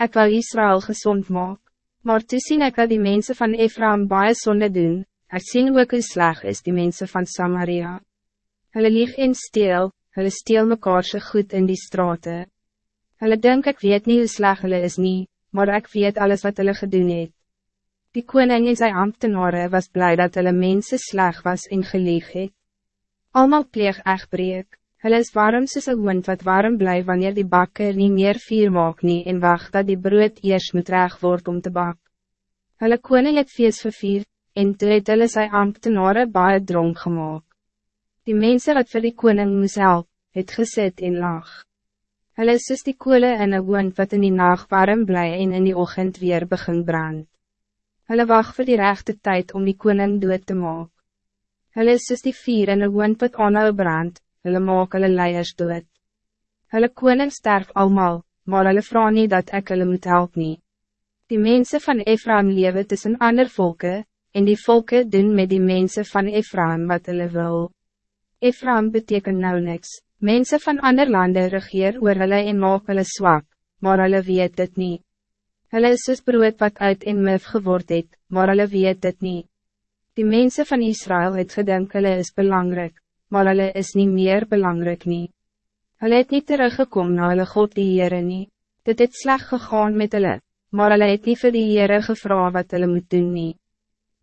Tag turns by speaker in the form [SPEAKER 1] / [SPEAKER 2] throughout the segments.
[SPEAKER 1] Ik wil Israël gezond maken. Maar toe sien ek dat die mensen van Ephraim baie sonde doen, ek sien ook hoe sleg is die mensen van Samaria. Hulle lieg en steel, hulle steel mekaarse goed in die straten. Hulle denk ek weet niet hoe sleg hulle is nie, maar ik weet alles wat hulle gedoen het. Die koning en sy ambtenare was blij dat hulle mense sleg was en geleeg het. Almal pleeg echtbreek, hulle is warm soos een wind wat warm bly wanneer die bakker niet meer vier maak nie en wacht dat die brood eers moet reg word om te bak. Hulle koning het feest vervier, en toe het hulle sy ambtenare baie dronk gemaakt. Die mensen wat vir die koning moes help, het gesit en lag. Hulle is soos die koele in een wind wat in die nacht warm bly en in die ochtend weer begin brand. Hulle wacht voor die rechte tijd om die koning dood te maken. Hulle is soos die vier in een wind wat aanhou brand, hulle maak hulle leiers dood. Hulle koning sterf almal, maar hulle vraag nie dat ek hulle moet help nie. Die mensen van Ephraim leven tussen ander volken, en die volken doen met die mensen van Ephraim wat hulle wil. Ephraim betekent nou niks, mensen van ander landen regeer oor hulle en maak hulle zwak, maar hulle weet dit niet. Hulle is soos brood wat uit en mif geword het, maar hulle weet dit niet. Die mensen van Israël het gedink hulle is belangrijk, maar hulle is niet meer belangrijk nie. Hulle het niet teruggekomen na hulle God die Heere nie. Dit het sleg gegaan met hulle, maar hulle het nie vir die Heere gevra wat hulle moet doen nie.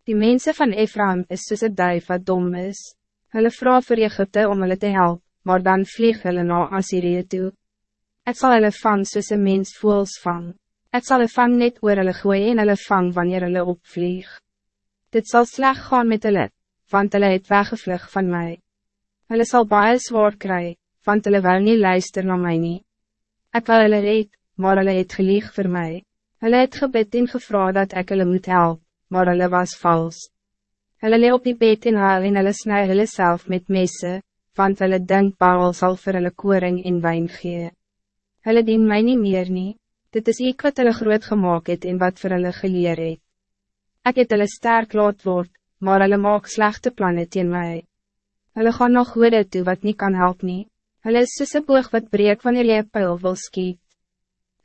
[SPEAKER 1] Die mensen van Ephraim is soos een duif wat dom is. Hulle vraag vir Egypte om hulle te helpen, maar dan vlieg hulle na Assyrië toe. Het zal hulle vang soos een mens voels vang. Het zal een vang net oor hulle gooi en hulle vang wanneer hulle opvlieg. Dit zal sleg gaan met hulle, want hulle het weggevlug van mij. Hulle zal baie zwaar kry, want hulle wil nie luister na my nie. Ek wil hulle red, maar hulle het gelieg vir my. Hulle het gebed en gevra dat ek hulle moet help, maar hulle was vals. Hulle lee op die bed en haal en hulle snij hulle self met messe, want hulle denk Baal sal vir hulle koring en wijn gee. Hulle dien my nie meer nie. Dit is ik wat hulle groot gemaakt het en wat vir hulle geleer het. Ek het hulle sterk laat word, maar hulle maak slechte plannen teen my. Hulle gaan nog goede toe wat niet kan helpen. nie. Hulle is soos boog wat breek wanneer jy pijl wil skiet.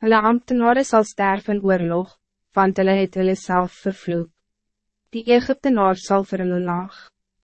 [SPEAKER 1] Hulle ambtenare sal sterven in oorlog, want hulle het hulle self vervloek. Die Egyptenaar sal vir hulle lag.